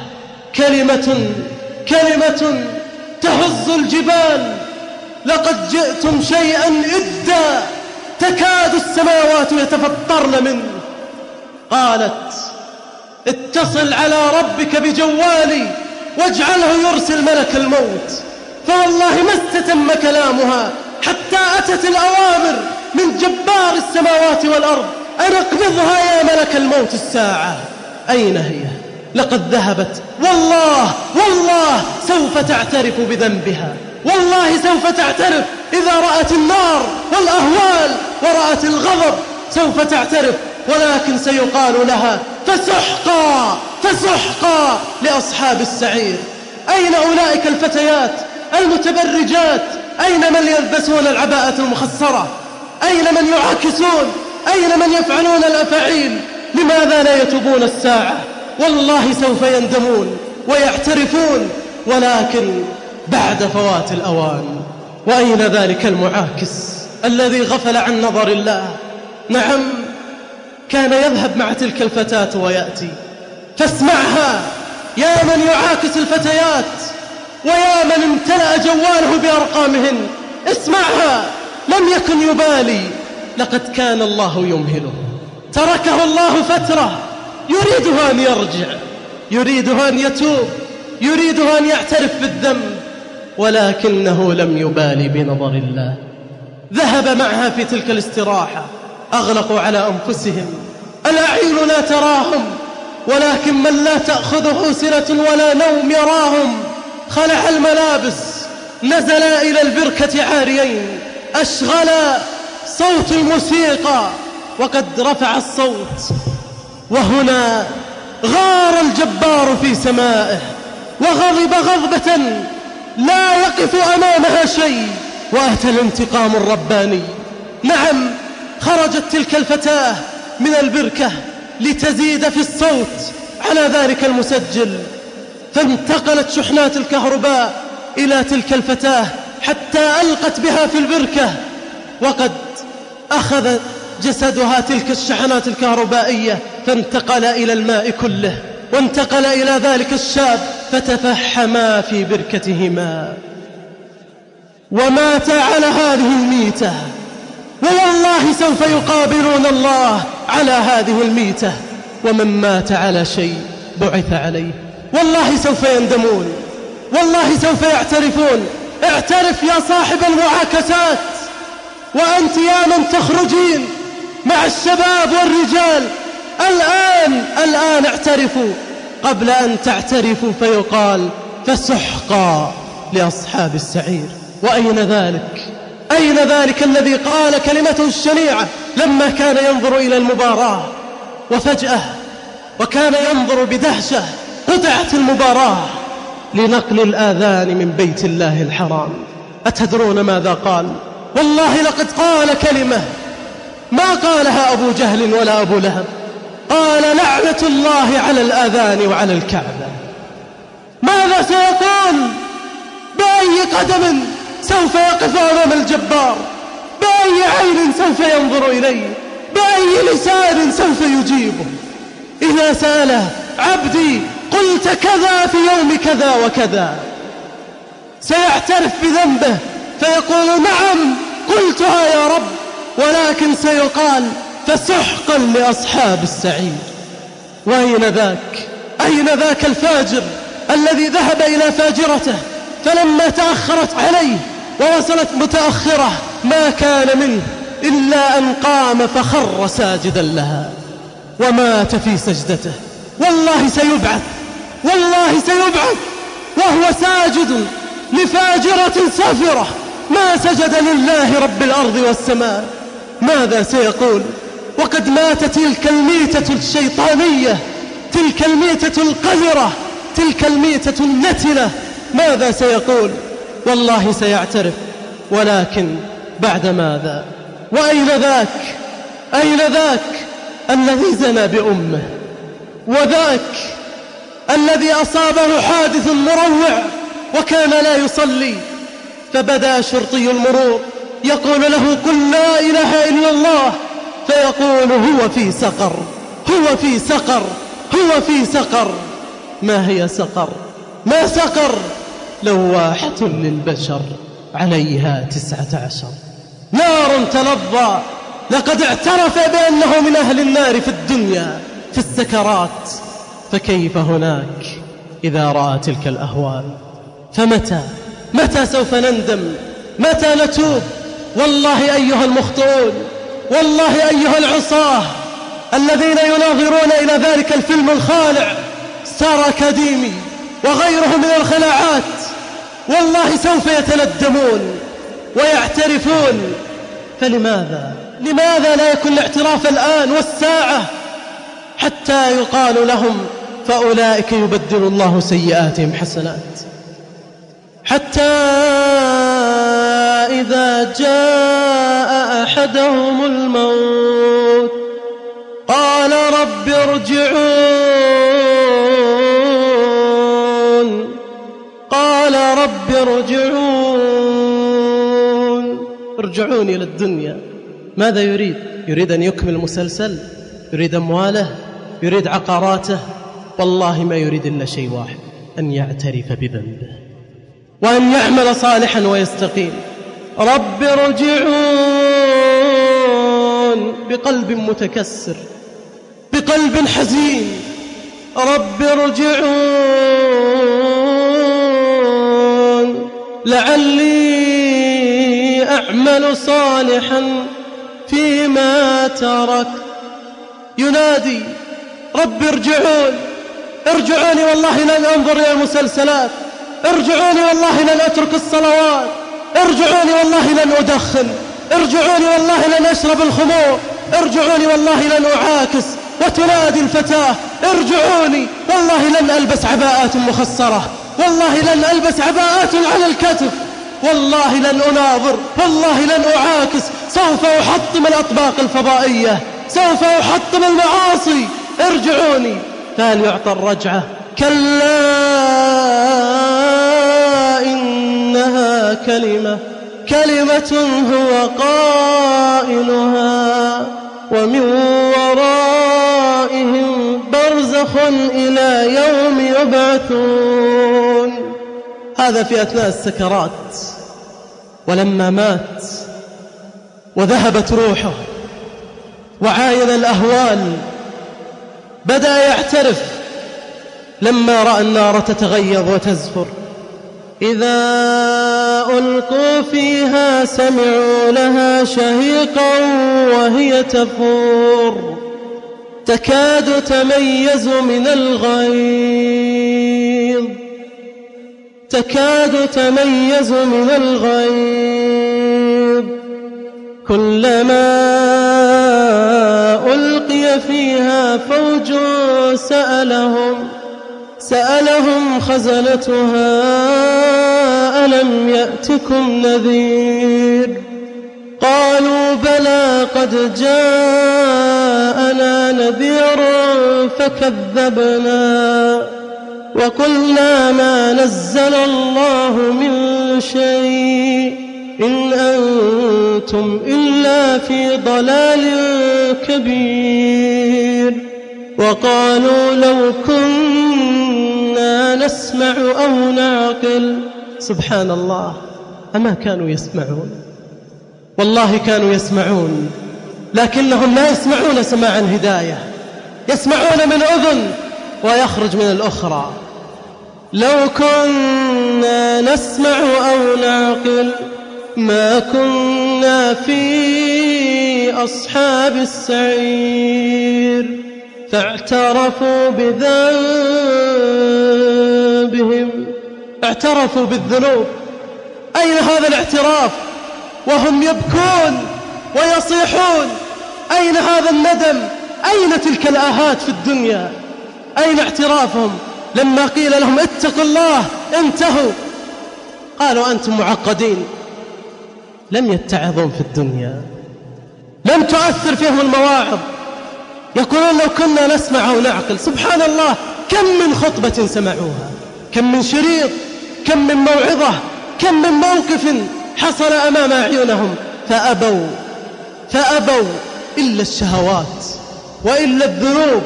كلمة كلمة تهز الجبال. لقد جئتم شيئا إدا تكاد السماوات يتفطرن منه. قالت اتصل على ربك بجوالي واجعله يرسل ملك الموت. فوالله ما استتم كلامها حتى أتت الأوامر. من جبار السماوات والأرض أن أقبضها يا ملك الموت الساعة. أين هي؟ لقد ذهبت. والله والله سوف تعترف بذنبها. والله سوف تعترف إذا رأت النار والأهوال ورأت الغضب. سوف تعترف ولكن سيقال لها فسحقا فسحقا لأصحاب السعير. أين أولئك الفتيات المتبرجات؟ أين من يلبسون العباءة المخصرة؟ أين من يعاكسون؟ أين من يفعلون الأفعيل لماذا لا يتوبون الساعة؟ والله سوف يندمون ويعترفون ولكن بعد فوات الأوان وأين ذلك المعاكس الذي غفل عن نظر الله؟ نعم كان يذهب مع تلك الفتاة ويأتي. فاسمعها يا من يعاكس الفتيات ويا من امتلأ جواله بأرقامهن. اسمعها. لم يكن يبالي. لقد كان الله يمهله. تركه الله فترة. يريدها أن يرجع. يريدها أن يتوب. يريدها أن يعترف بالذنب. ولكنه لم يبالي بنظر الله. ذهب معها في تلك الاستراحة. أغلقوا على أنفسهم. الأعين لا تراهم. ولكن من لا تأخذه سنة ولا نوم يراهم. خلع الملابس. نزل إلى البركة عاريين. أشغل صوت الموسيقى وقد رفع الصوت. وهنا غار الجبار في سمائه وغضب غضبة لا يقف أمامها شيء. وأتى الانتقام الرباني. نعم خرجت تلك الفتاة من البركة لتزيد في الصوت على ذلك المسجل. فانتقلت شحنات الكهرباء إلى تلك الفتاة حتى ألقت بها في البركة وقد أخذ جسدها تلك الشحنات الكهربائية فانتقل إلى الماء كله وانتقل إلى ذلك الشاب فتفحما في بركتهما. ومات على هذه الميتة ووالله سوف يقابلون الله على هذه الميتة ومن مات على شيء بعث عليه. والله سوف يندمون والله سوف يعترفون. اعترف يا صاحب المعاكسات وأنت يا من تخرجين مع الشباب والرجال. الآن الآن اعترفوا قبل أن تعترفوا فيقال فسحقا لأصحاب السعير. وأين ذلك؟ أين ذلك الذي قال كلمته الشنيعة لما كان ينظر إلى المباراة؟ وفجأة وكان ينظر بدهشة قطعت المباراة. لنقل الآذان من بيت الله الحرام. أتدرون ماذا قال؟ والله لقد قال كلمة. ما قالها أبو جهل ولا أبو لهب. قال لعنة الله على الآذان وعلى الكعبة. ماذا سيقول؟ بأي قدم سوف يقف أمام الجبار؟ بأي عين سوف ينظر إليه؟ بأي لسان سوف يجيبه؟ إذا سأله عبدي قلت كذا في يوم كذا وكذا. سيعترف بذنبه فيقول نعم قلتها يا رب ولكن سيقال فسحقا لأصحاب السعير. وأين ذاك؟ أين ذاك الفاجر الذي ذهب إلى فاجرته؟ فلما تأخرت عليه ووصلت متأخرة ما كان منه إلا أن قام فخر ساجدا لها ومات في سجدته. والله سيبعث. والله سيبعث وهو ساجد لفاجرة سافرة ما سجد لله رب الأرض والسماء. ماذا سيقول؟ وقد مات تلك الميتة الشيطانية تلك الميتة القذرة تلك الميتة النتنة ماذا سيقول؟ والله سيعترف. ولكن بعد ماذا؟ وأين ذاك؟ أين ذاك الذي زنى بأمه؟ وذاك الذي أصابه حادث مروع وكان لا يصلي فبدا شرطي المرور يقول له قل لا إله إلا الله فيقول هو في سقر هو في سقر هو في سقر. ما هي سقر؟ ما سقر؟ لواحة للبشر عليها تسعة عشر. نار تلظى لقد اعترف بأنه من أهل النار في الدنيا في السكرات. فكيف هناك إذا رأى تلك الأهوال؟ فمتى؟ متى سوف نندم؟ متى نتوب؟ والله أيها المخطئون والله أيها العصاة الذين يناظرون إلى ذلك الفيلم الخالع ستار أكاديمي وغيره من الخلاعات والله سوف يتندمون ويعترفون. فلماذا؟ لماذا لا يكون الاعتراف الآن والساعة حتى يقال لهم فأولئك يبدل الله سيئاتهم حسنات. حتى إذا جاء أحدهم الموت قال رب ارجعون. قال رب ارجعون. ارجعوني إلى الدنيا. ماذا يريد؟ يريد أن يكمل مسلسل؟ يريد أمواله؟ يريد عقاراته؟ والله ما يريد إلا شيء واحد أن يعترف بذنبه وأن يعمل صالحا ويستقيم. رب ارجعون بقلب متكسر بقلب حزين. رب ارجعون لعلي أعمل صالحا فيما ترك. ينادي رب ارجعون. ارجعوني والله لن أنظر إلى المسلسلات. ارجعوني والله لن أترك الصلوات. ارجعوني والله لن أدخن. ارجعوني والله لن أشرب الخمور. ارجعوني والله لن أعاكس وتنادي الفتاة. ارجعوني والله لن ألبس عباءات مخصرة. والله لن ألبس عباءات على الكتف. والله لن أناظر. والله لن أعاكس. سوف أحطم الأطباق الفضائية. سوف أحطم المعاصي. ارجعوني. فهل يعطى الرجعة كلا إنها كلمة كلمة هو قائلها ومن ورائهم برزخ إلى يوم يبعثون. هذا في أثناء السكرات ولما مات وذهبت روحه وعاين الأهوال بدأ يعترف لما رأى النار تتغيظ وتزفر. إذا ألقوا فيها سمعوا لها شهيقا وهي تفور. تكاد تميز من الغيظ. تكاد تميز من الغيظ. كلما فيها فوج سألهم سألهم خزنتها ألم يأتكم نذير؟ قالوا بلى قد جاءنا نذير فكذبنا وقلنا ما نزل الله من شيء. إن أنتم إلا في ضلال كبير. وقالوا لو كنا نسمع أو نعقل. سبحان الله أما كانوا يسمعون؟ والله كانوا يسمعون لكنهم لا يسمعون سماع الهداية. يسمعون من أذن ويخرج من الأخرى. لو كنا نسمع أو نعقل ما كنا في أصحاب السعير فاعترفوا بذنبهم. اعترفوا بالذنوب. أين هذا الاعتراف؟ وهم يبكون ويصيحون. أين هذا الندم؟ أين تلك الآهات في الدنيا؟ أين اعترافهم؟ لما قيل لهم اتقوا الله انتهوا. قالوا أنتم معقدين. لم يتعظون في الدنيا لم تؤثر فيهم المواعظ. يقولون لو كنا نسمع أو نعقل سبحان الله كم من خطبة سمعوها؟ كم من شريط؟ كم من موعظة؟ كم من موقف حصل أمام أعينهم؟ فأبوا فأبوا إلا الشهوات وإلا الذنوب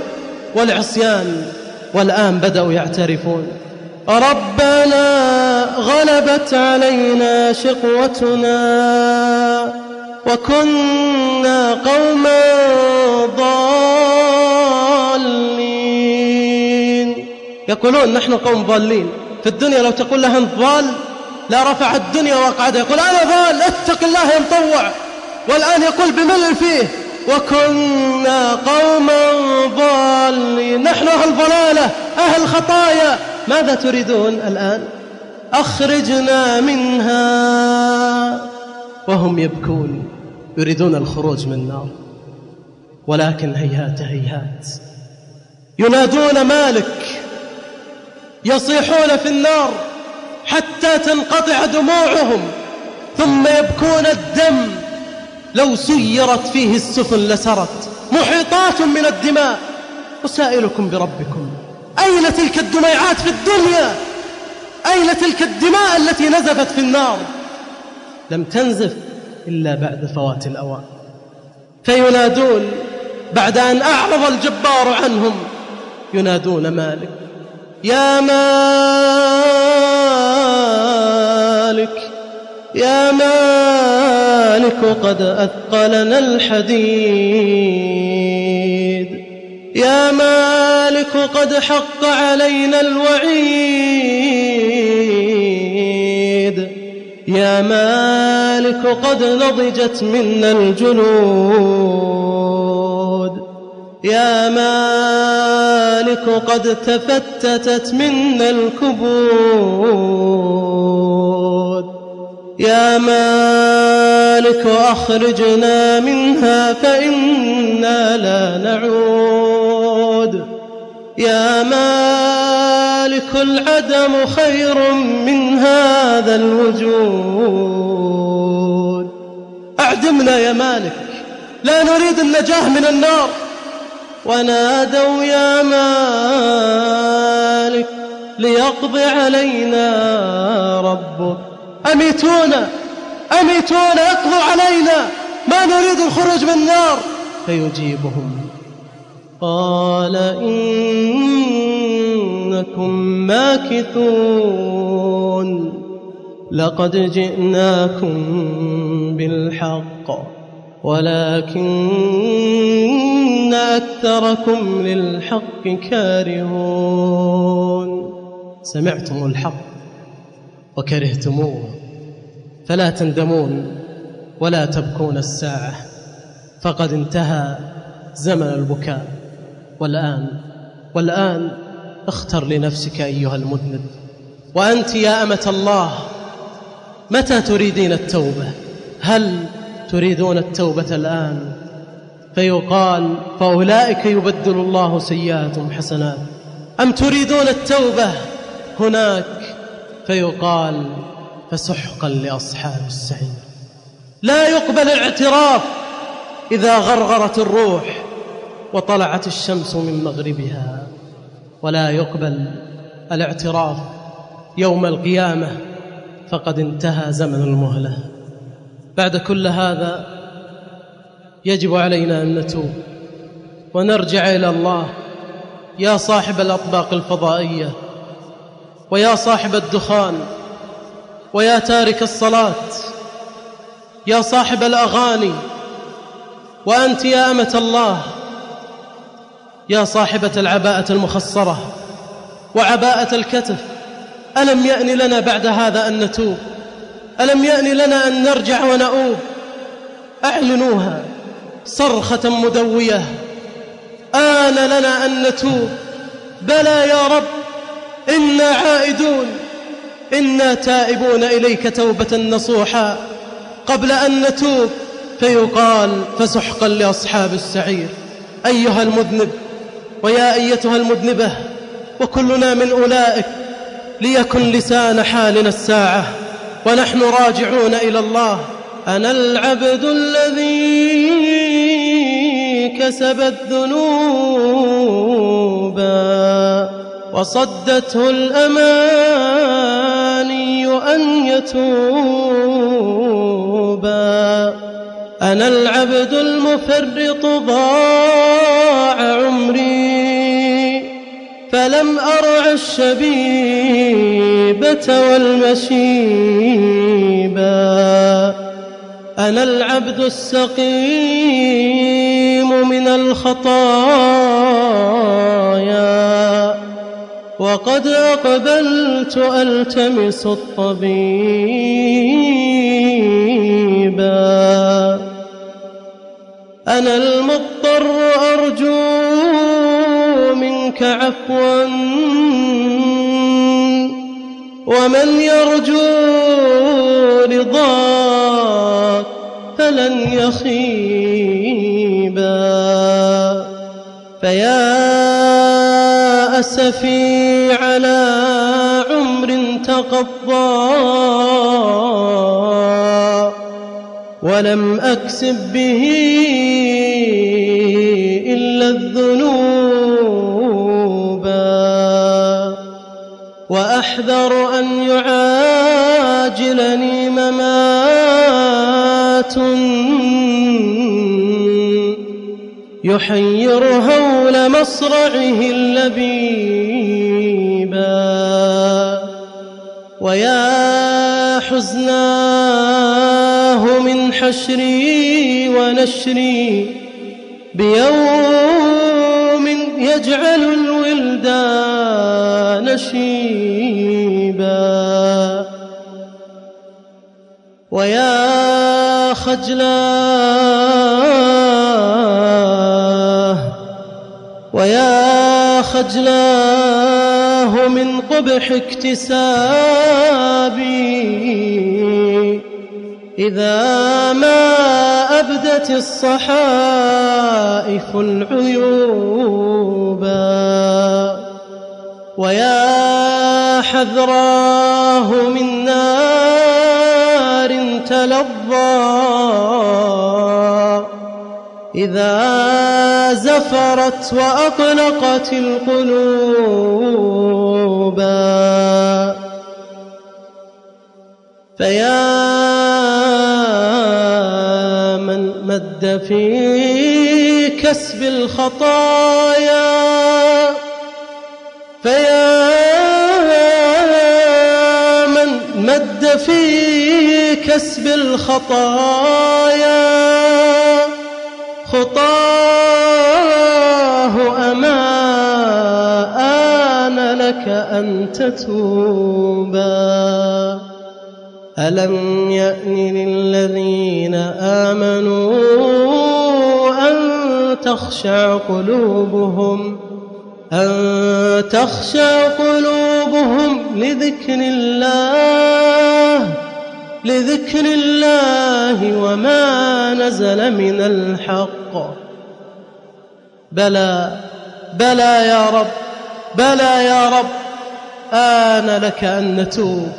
والعصيان والآن بدأوا يعترفون. ربنا غلبت علينا شقوتنا وكنا قوما ضالين. يقولون نحن قوم ضالين. في الدنيا لو تقول انت ضال لا رفع الدنيا وقعدها يقول أنا ضال اتق الله يا مطوع. والآن يقول بملل فيه. وكنا قوما ضالين. نحن أهل ضلالة أهل خطايا. ماذا تريدون الآن؟ أخرجنا منها. وهم يبكون يريدون الخروج من النار. ولكن هيهات هيهات. ينادون مالك يصيحون في النار حتى تنقطع دموعهم ثم يبكون الدم. لو سيرت فيه السفن لسرت. محيطات من الدماء. أسائلكم بربكم. أين تلك الدميعات في الدنيا؟ أين تلك الدماء التي نزفت في النار؟ لم تنزف إلا بعد فوات الأوان. فينادون بعد أن أعرض الجبار عنهم. ينادون مالك. يا مالك. يا مالك قد أثقلنا الحديد. يا مالك قد حق علينا الوعيد. يا مالك قد نضجت منا الجلود يا مالك قد تفتتت منا الكبود. يا مالك أخرجنا منها فإنا لا نعود. يا مالك العدم خير من هذا الوجود. أعدمنا يا مالك لا نريد النجاة من النار. ونادوا يا مالك ليقضي علينا ربك. أميتونا أميتونا اقضوا علينا ما نريد الخروج من النار. فيجيبهم. قال إنكم ماكثون. لقد جئناكم بالحق ولكن أكثركم للحق كارهون. سمعتم الحق وكرهتموه. فلا تندمون ولا تبكون الساعة. فقد انتهى زمن البكاء. والآن والآن اختر لنفسك أيها المذنب. وأنت يا أمة الله متى تريدين التوبة؟ هل تريدون التوبة الآن؟ فيقال فأولئك يبدل الله سيئاتهم حسنات. أم تريدون التوبة هناك؟ فيقال فسحقا لأصحاب السعير. لا يقبل الاعتراف إذا غرغرت الروح وطلعت الشمس من مغربها. ولا يقبل الاعتراف يوم القيامة فقد انتهى زمن المهلة. بعد كل هذا يجب علينا أن نتوب ونرجع إلى الله. يا صاحب الأطباق الفضائية ويا صاحب الدخان ويا تارك الصلاة يا صاحب الأغاني وأنت يا أمة الله يا صاحبة العباءة المخصرة وعباءة الكتف ألم يأن لنا بعد هذا أن نتوب؟ ألم يأن لنا أن نرجع ونؤوب؟ أعلنوها صرخة مدوية آن لنا أن نتوب؟ بلى يا رب إنا عائدون. إنا تائبون إليك توبة نصوحا. قبل أن نتوب فيقال فسحقا لأصحاب السعير. أيها المذنب ويا أيتها المذنبة وكلنا من أولئك ليكن لسان حالنا الساعة. ونحن راجعون إلى الله. أنا العبد الذي كسبت ذنوبا. وصدته الأماني أن يتوبا أنا العبد المفرط ضاع عمري فلم أرع الشبيبة والمشيبا أنا العبد السقيم من الخطايا. وقد أقبلت ألتمس الطبيبا أنا المضطر أرجو منك عفوا. ومن يرجو رضاك فلن يخيبا. فيا أسفي على عمر تقضى ولم أكسب به إلا الذنوبا وأحذر أن يعاجلني ممات يحير هول مصرعه اللبيبا ويا حزناه من حشري ونشري بيوم يجعل الولدان شيبا. ويا خجلاه ويا خجلاه من قبح اكتسابي. إذا ما أبدت الصحائف العيوبا ويا حذراه من نار تلظى. إذا زفرت وأقلقت القلوبا فيا من مد في كسب الخطايا. فيا من مد في كسب الخطايا. خطاه أما آن لك أن تتوبا. ألم يأن للذين آمنوا أن تخشع قلوبهم أن تخشع قلوبهم لذكر الله. لذكر الله وما نزل من الحق. بلى بلى يا رب بلى يا رب. آن لك أن نتوب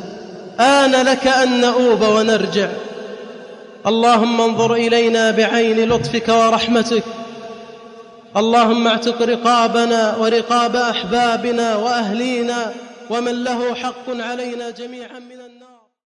آن لك أن نؤوب ونرجع. اللهم انظر إلينا بعين لطفك ورحمتك. اللهم اعتق رقابنا ورقاب أحبابنا وأهلينا ومن له حق علينا جميعا من